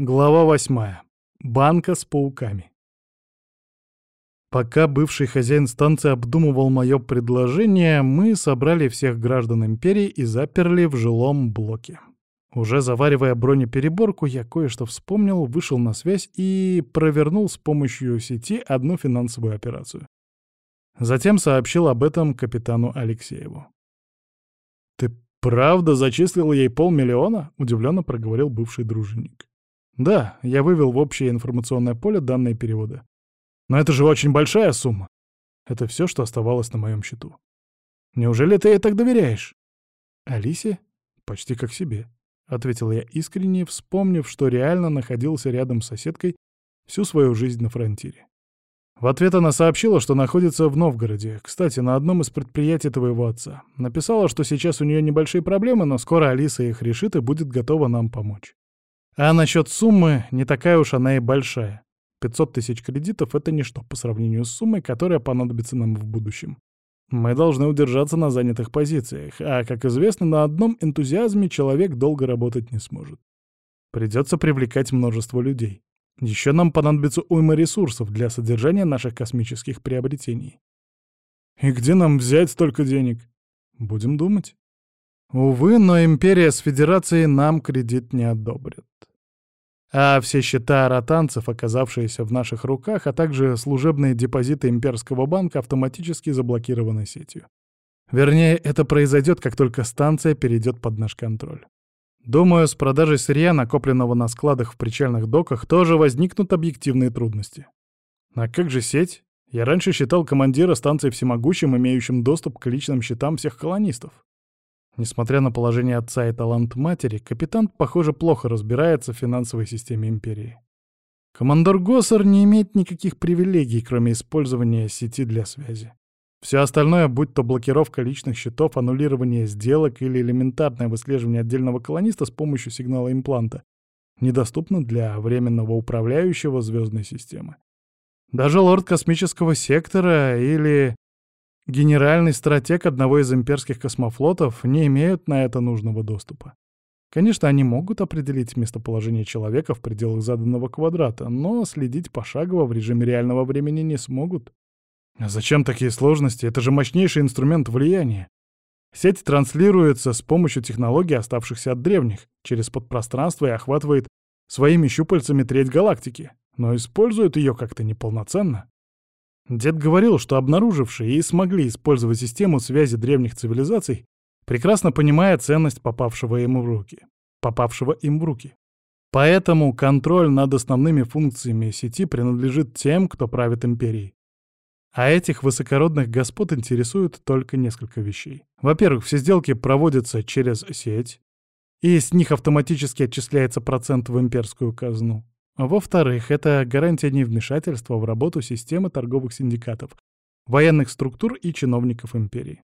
Глава восьмая. Банка с пауками. Пока бывший хозяин станции обдумывал мое предложение, мы собрали всех граждан Империи и заперли в жилом блоке. Уже заваривая бронепереборку, я кое-что вспомнил, вышел на связь и провернул с помощью сети одну финансовую операцию. Затем сообщил об этом капитану Алексееву. «Ты правда зачислил ей полмиллиона?» — удивленно проговорил бывший дружинник. Да, я вывел в общее информационное поле данные перевода. Но это же очень большая сумма. Это все, что оставалось на моем счету. Неужели ты ей так доверяешь? Алисе? Почти как себе. — ответил я искренне, вспомнив, что реально находился рядом с соседкой всю свою жизнь на фронтире. В ответ она сообщила, что находится в Новгороде, кстати, на одном из предприятий твоего отца. Написала, что сейчас у нее небольшие проблемы, но скоро Алиса их решит и будет готова нам помочь. А насчет суммы, не такая уж она и большая. 500 тысяч кредитов — это ничто по сравнению с суммой, которая понадобится нам в будущем. Мы должны удержаться на занятых позициях, а, как известно, на одном энтузиазме человек долго работать не сможет. Придется привлекать множество людей. Еще нам понадобится уйма ресурсов для содержания наших космических приобретений. И где нам взять столько денег? Будем думать. Увы, но Империя с Федерацией нам кредит не одобрит. А все счета ротанцев, оказавшиеся в наших руках, а также служебные депозиты Имперского банка автоматически заблокированы сетью. Вернее, это произойдет, как только станция перейдет под наш контроль. Думаю, с продажей сырья, накопленного на складах в причальных доках, тоже возникнут объективные трудности. А как же сеть? Я раньше считал командира станции всемогущим, имеющим доступ к личным счетам всех колонистов. Несмотря на положение отца и талант матери, капитан, похоже, плохо разбирается в финансовой системе Империи. Командор Госсер не имеет никаких привилегий, кроме использования сети для связи. Все остальное, будь то блокировка личных счетов, аннулирование сделок или элементарное выслеживание отдельного колониста с помощью сигнала импланта, недоступно для временного управляющего звездной системы. Даже лорд космического сектора или Генеральный стратег одного из имперских космофлотов не имеют на это нужного доступа. Конечно, они могут определить местоположение человека в пределах заданного квадрата, но следить пошагово в режиме реального времени не смогут. А зачем такие сложности? Это же мощнейший инструмент влияния. Сеть транслируется с помощью технологий, оставшихся от древних, через подпространство и охватывает своими щупальцами треть галактики, но использует ее как-то неполноценно. Дед говорил, что обнаружившие и смогли использовать систему связи древних цивилизаций, прекрасно понимая ценность попавшего им в руки. Попавшего им в руки. Поэтому контроль над основными функциями сети принадлежит тем, кто правит империей. А этих высокородных господ интересует только несколько вещей. Во-первых, все сделки проводятся через сеть, и с них автоматически отчисляется процент в имперскую казну. Во-вторых, это гарантия невмешательства в работу системы торговых синдикатов, военных структур и чиновников империи.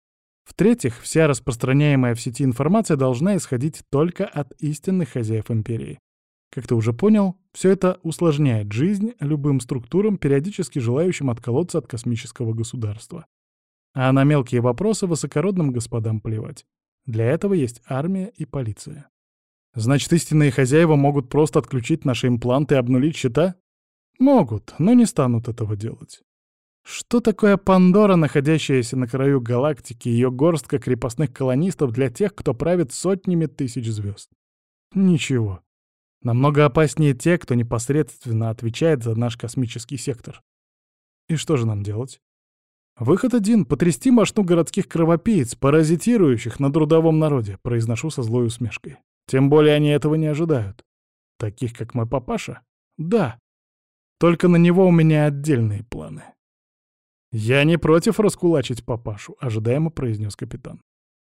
В-третьих, вся распространяемая в сети информация должна исходить только от истинных хозяев империи. Как ты уже понял, все это усложняет жизнь любым структурам, периодически желающим отколоться от космического государства. А на мелкие вопросы высокородным господам плевать. Для этого есть армия и полиция. Значит, истинные хозяева могут просто отключить наши импланты и обнулить счета? Могут, но не станут этого делать. Что такое Пандора, находящаяся на краю галактики, ее горстка крепостных колонистов для тех, кто правит сотнями тысяч звезд? Ничего. Намного опаснее те, кто непосредственно отвечает за наш космический сектор. И что же нам делать? Выход один — потрясти мошну городских кровопиец, паразитирующих на трудовом народе, произношу со злой усмешкой. Тем более они этого не ожидают. Таких, как мой папаша? Да. Только на него у меня отдельные планы. «Я не против раскулачить папашу», — ожидаемо произнес капитан.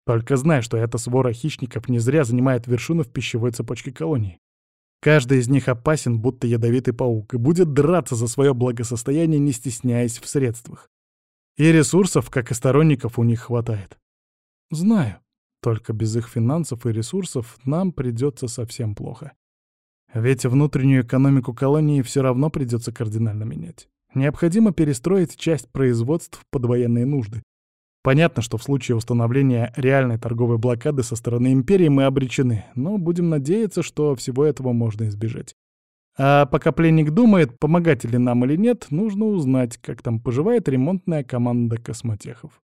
«Только знай, что эта свора хищников не зря занимает вершину в пищевой цепочке колонии. Каждый из них опасен, будто ядовитый паук, и будет драться за свое благосостояние, не стесняясь в средствах. И ресурсов, как и сторонников, у них хватает. Знаю. Только без их финансов и ресурсов нам придется совсем плохо. Ведь внутреннюю экономику колонии все равно придется кардинально менять. Необходимо перестроить часть производств под военные нужды. Понятно, что в случае установления реальной торговой блокады со стороны империи мы обречены, но будем надеяться, что всего этого можно избежать. А пока пленник думает, помогать ли нам или нет, нужно узнать, как там поживает ремонтная команда космотехов.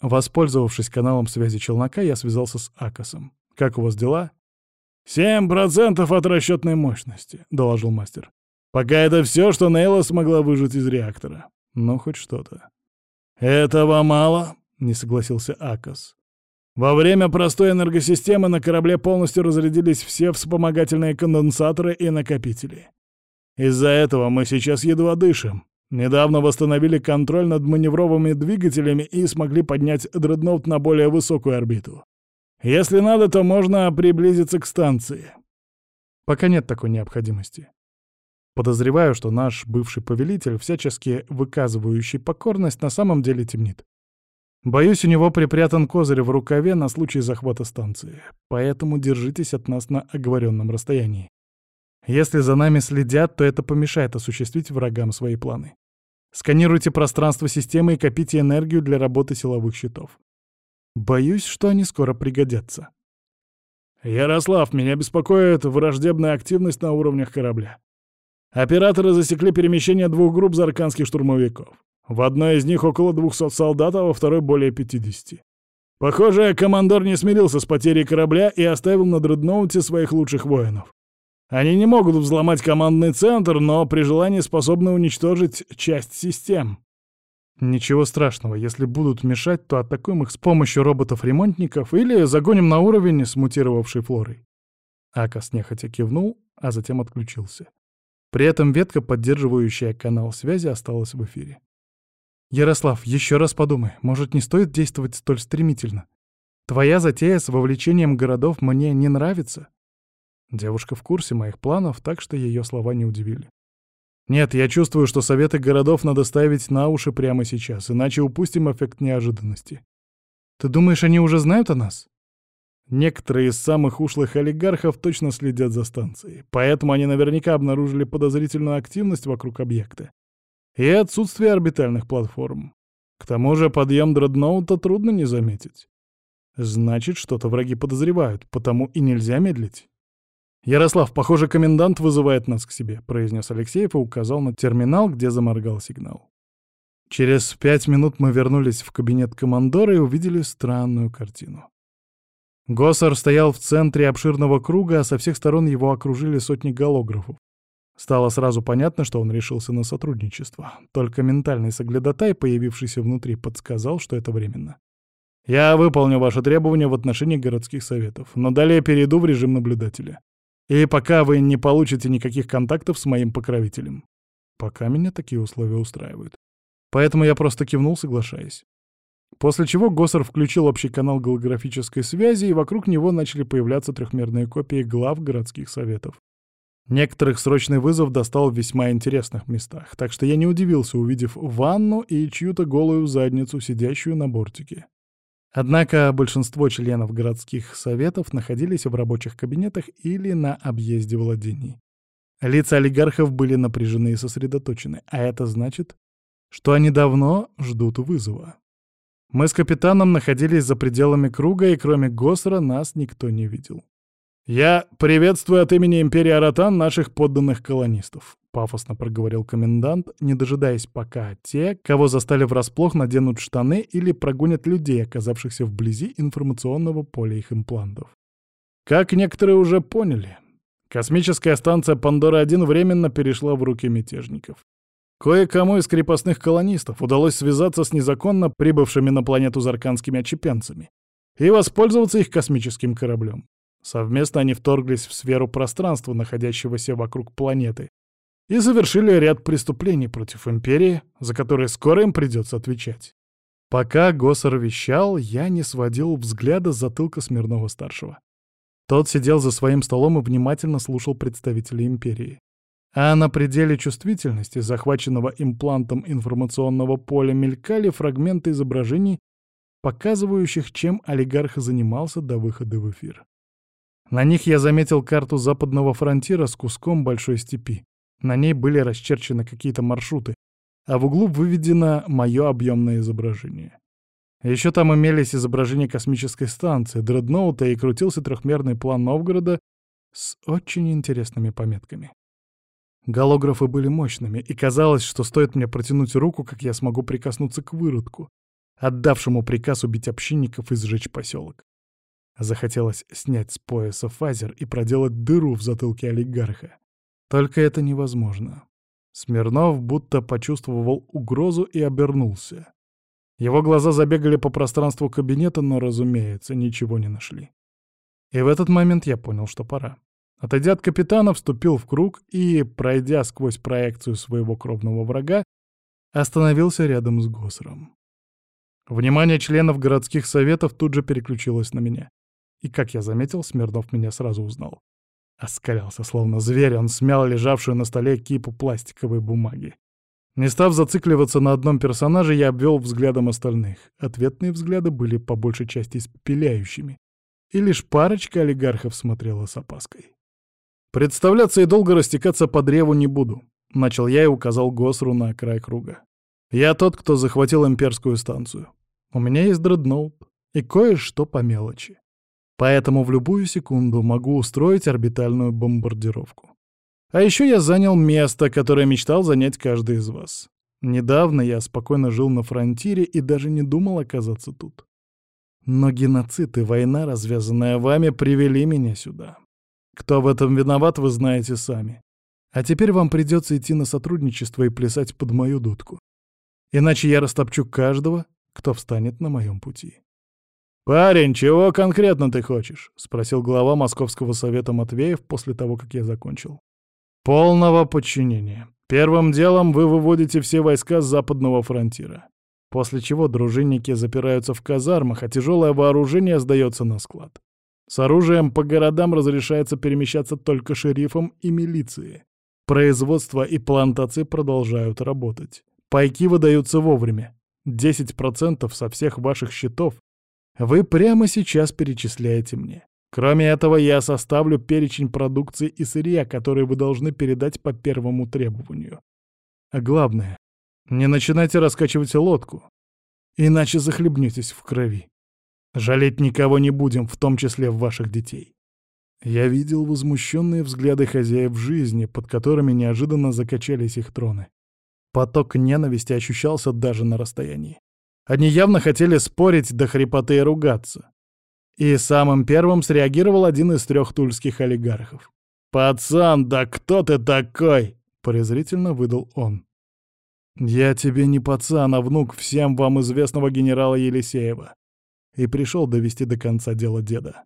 Воспользовавшись каналом связи челнока, я связался с Акосом. «Как у вас дела?» «Семь процентов от расчетной мощности», — доложил мастер. «Пока это все, что Нейла смогла выжать из реактора. Ну, хоть что-то». «Этого мало», — не согласился Акос. «Во время простой энергосистемы на корабле полностью разрядились все вспомогательные конденсаторы и накопители. Из-за этого мы сейчас едва дышим. Недавно восстановили контроль над маневровыми двигателями и смогли поднять дредноут на более высокую орбиту. Если надо, то можно приблизиться к станции. Пока нет такой необходимости. Подозреваю, что наш бывший повелитель, всячески выказывающий покорность, на самом деле темнит. Боюсь, у него припрятан козырь в рукаве на случай захвата станции, поэтому держитесь от нас на оговоренном расстоянии. Если за нами следят, то это помешает осуществить врагам свои планы. Сканируйте пространство системы и копите энергию для работы силовых щитов. Боюсь, что они скоро пригодятся. Ярослав, меня беспокоит враждебная активность на уровнях корабля. Операторы засекли перемещение двух групп зарканских штурмовиков. В одной из них около 200 солдат, а во второй более 50. Похоже, командор не смирился с потерей корабля и оставил на дредноуте своих лучших воинов. Они не могут взломать командный центр, но при желании способны уничтожить часть систем. Ничего страшного, если будут мешать, то атакуем их с помощью роботов-ремонтников или загоним на уровень с мутировавшей флорой. Акас нехотя кивнул, а затем отключился. При этом ветка, поддерживающая канал связи, осталась в эфире. «Ярослав, еще раз подумай, может, не стоит действовать столь стремительно? Твоя затея с вовлечением городов мне не нравится?» Девушка в курсе моих планов, так что ее слова не удивили. Нет, я чувствую, что советы городов надо ставить на уши прямо сейчас, иначе упустим эффект неожиданности. Ты думаешь, они уже знают о нас? Некоторые из самых ушлых олигархов точно следят за станцией, поэтому они наверняка обнаружили подозрительную активность вокруг объекта и отсутствие орбитальных платформ. К тому же подъем дредноута трудно не заметить. Значит, что-то враги подозревают, потому и нельзя медлить. «Ярослав, похоже, комендант вызывает нас к себе», — произнес Алексеев и указал на терминал, где заморгал сигнал. Через пять минут мы вернулись в кабинет командора и увидели странную картину. Госсер стоял в центре обширного круга, а со всех сторон его окружили сотни голографов. Стало сразу понятно, что он решился на сотрудничество. Только ментальный соглядатай, появившийся внутри, подсказал, что это временно. «Я выполню ваши требования в отношении городских советов, но далее перейду в режим наблюдателя. И пока вы не получите никаких контактов с моим покровителем. Пока меня такие условия устраивают. Поэтому я просто кивнул, соглашаясь. После чего Госсер включил общий канал голографической связи, и вокруг него начали появляться трехмерные копии глав городских советов. Некоторых срочный вызов достал в весьма интересных местах, так что я не удивился, увидев ванну и чью-то голую задницу, сидящую на бортике. Однако большинство членов городских советов находились в рабочих кабинетах или на объезде владений. Лица олигархов были напряжены и сосредоточены, а это значит, что они давно ждут вызова. Мы с капитаном находились за пределами круга, и кроме Госра нас никто не видел. «Я приветствую от имени Империи Аратан наших подданных колонистов», — пафосно проговорил комендант, не дожидаясь, пока те, кого застали врасплох, наденут штаны или прогонят людей, оказавшихся вблизи информационного поля их имплантов. Как некоторые уже поняли, космическая станция Пандора-1 временно перешла в руки мятежников. Кое-кому из крепостных колонистов удалось связаться с незаконно прибывшими на планету зарканскими отчепенцами и воспользоваться их космическим кораблем. Совместно они вторглись в сферу пространства, находящегося вокруг планеты, и совершили ряд преступлений против Империи, за которые скоро им придется отвечать. Пока Госсер вещал, я не сводил взгляда с затылка Смирнова-старшего. Тот сидел за своим столом и внимательно слушал представителей Империи. А на пределе чувствительности, захваченного имплантом информационного поля, мелькали фрагменты изображений, показывающих, чем олигарх занимался до выхода в эфир. На них я заметил карту западного фронтира с куском большой степи. На ней были расчерчены какие-то маршруты, а в углу выведено мое объемное изображение. Еще там имелись изображения космической станции, дредноута и крутился трехмерный план Новгорода с очень интересными пометками. Голографы были мощными, и казалось, что стоит мне протянуть руку, как я смогу прикоснуться к выродку, отдавшему приказ убить общинников и сжечь поселок. Захотелось снять с пояса фазер и проделать дыру в затылке олигарха. Только это невозможно. Смирнов будто почувствовал угрозу и обернулся. Его глаза забегали по пространству кабинета, но, разумеется, ничего не нашли. И в этот момент я понял, что пора. Отойдя от капитана, вступил в круг и, пройдя сквозь проекцию своего кровного врага, остановился рядом с Госром. Внимание членов городских советов тут же переключилось на меня. И, как я заметил, Смирнов меня сразу узнал. Оскалялся, словно зверь, он смял лежавшую на столе кипу пластиковой бумаги. Не став зацикливаться на одном персонаже, я обвел взглядом остальных. Ответные взгляды были по большей части испепеляющими. И лишь парочка олигархов смотрела с опаской. «Представляться и долго растекаться по древу не буду», — начал я и указал Госру на край круга. «Я тот, кто захватил имперскую станцию. У меня есть дредноут и кое-что по мелочи. Поэтому в любую секунду могу устроить орбитальную бомбардировку. А еще я занял место, которое мечтал занять каждый из вас. Недавно я спокойно жил на фронтире и даже не думал оказаться тут. Но геноцид и война, развязанная вами, привели меня сюда. Кто в этом виноват, вы знаете сами. А теперь вам придется идти на сотрудничество и плясать под мою дудку. Иначе я растопчу каждого, кто встанет на моем пути. «Парень, чего конкретно ты хочешь?» — спросил глава Московского совета Матвеев после того, как я закончил. «Полного подчинения. Первым делом вы выводите все войска с западного фронтира. После чего дружинники запираются в казармах, а тяжелое вооружение сдается на склад. С оружием по городам разрешается перемещаться только шерифам и милиции. Производство и плантации продолжают работать. Пайки выдаются вовремя. 10% со всех ваших счетов вы прямо сейчас перечисляете мне. Кроме этого, я составлю перечень продукции и сырья, которые вы должны передать по первому требованию. А главное, не начинайте раскачивать лодку, иначе захлебнетесь в крови. Жалеть никого не будем, в том числе в ваших детей. Я видел возмущенные взгляды хозяев жизни, под которыми неожиданно закачались их троны. Поток ненависти ощущался даже на расстоянии. Они явно хотели спорить до хрипоты и ругаться. И самым первым среагировал один из трех тульских олигархов. «Пацан, да кто ты такой?» — презрительно выдал он. «Я тебе не пацан, а внук всем вам известного генерала Елисеева и пришел довести до конца дело деда.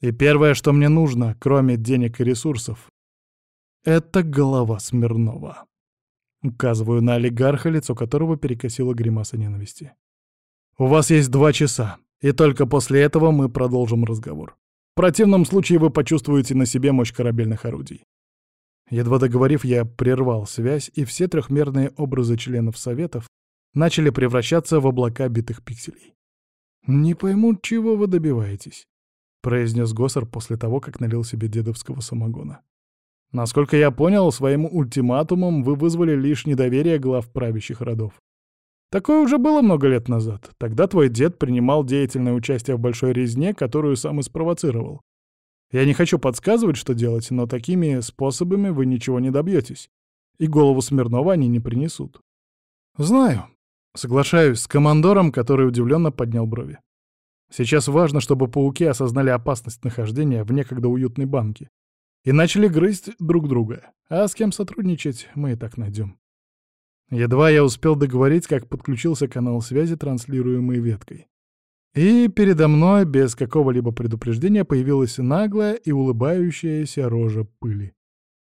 И первое, что мне нужно, кроме денег и ресурсов, это голова Смирнова. Указываю на олигарха, лицо которого перекосило гримаса ненависти. У вас есть два часа, и только после этого мы продолжим разговор. В противном случае вы почувствуете на себе мощь корабельных орудий. Едва договорив, я прервал связь, и все трехмерные образы членов Советов начали превращаться в облака битых пикселей. «Не пойму, чего вы добиваетесь», — произнес Госсер после того, как налил себе дедовского самогона. «Насколько я понял, своим ультиматумом вы вызвали лишь недоверие глав правящих родов. Такое уже было много лет назад. Тогда твой дед принимал деятельное участие в большой резне, которую сам и спровоцировал. Я не хочу подсказывать, что делать, но такими способами вы ничего не добьетесь. И голову Смирнова они не принесут. Знаю, Соглашаюсь с командором, который удивленно поднял брови. Сейчас важно, чтобы пауки осознали опасность нахождения в некогда уютной банке и начали грызть друг друга. А с кем сотрудничать, мы и так найдем. Едва я успел договорить, как подключился канал связи, транслируемый веткой. И передо мной, без какого-либо предупреждения, появилась наглая и улыбающаяся рожа пыли.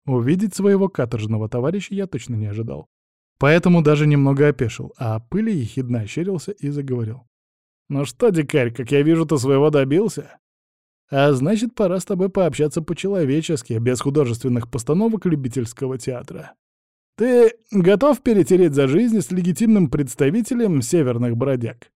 Увидеть своего каторжного товарища я точно не ожидал. Поэтому даже немного опешил, а пыли ехидно ощерился и заговорил. «Ну что, дикарь, как я вижу, ты своего добился? А значит, пора с тобой пообщаться по-человечески, без художественных постановок любительского театра. Ты готов перетереть за жизнь с легитимным представителем северных бродяг?»